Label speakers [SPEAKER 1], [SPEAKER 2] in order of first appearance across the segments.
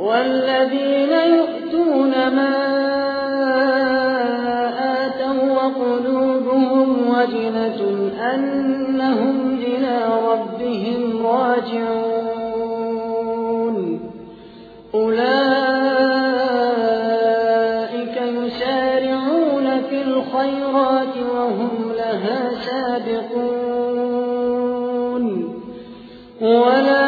[SPEAKER 1] والذين يؤتون ما آتوا وقلوبهم وجنة أنهم إلى ربهم راجعون. أولئك يسارعون في الخيرات وهم لها سابقون. ولا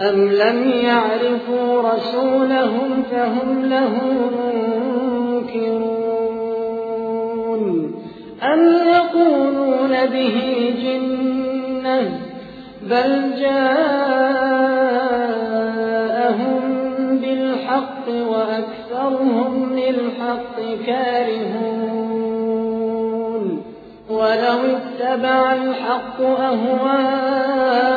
[SPEAKER 1] أم لم يعرفوا رسولهم فهم له منكرون أم يقولون به جنة بل جاءهم بالحق وأكثرهم للحق كارهون ولو اتبع الحق أهواءهم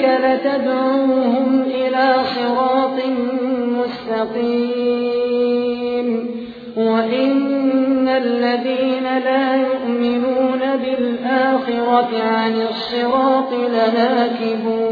[SPEAKER 1] وإنك لتدعوهم إلى صراط مستقيم وإن الذين لا يؤمنون بالآخرة عن الصراط لناكبون